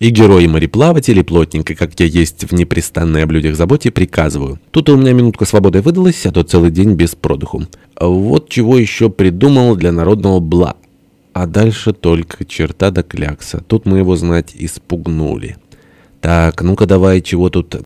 И герои-мореплаватели, плотненько, как я есть в непрестанной о блюдях заботе, приказываю. Тут у меня минутка свободы выдалась, а то целый день без продыху. Вот чего еще придумал для народного бла. А дальше только черта да клякса. Тут мы его знать испугнули. Так, ну-ка давай, чего тут